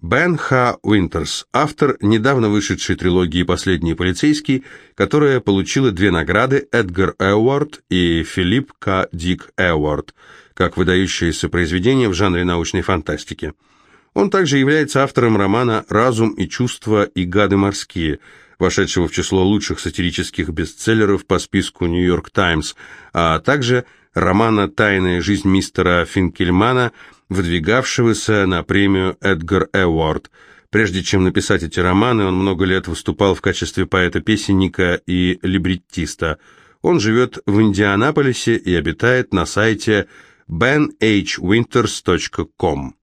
Бен Х. Уинтерс, автор недавно вышедшей трилогии «Последний полицейский», которая получила две награды Эдгар Эуард и Филипп К. Дик Эуард, как выдающиеся произведения в жанре научной фантастики. Он также является автором романа «Разум и чувства и гады морские», вошедшего в число лучших сатирических бестселлеров по списку «Нью-Йорк Таймс», а также романа «Тайная жизнь мистера Финкельмана», выдвигавшегося на премию Эдгар Эвард. Прежде чем написать эти романы, он много лет выступал в качестве поэта-песенника и либреттиста. Он живет в Индианаполисе и обитает на сайте benhwinters.com.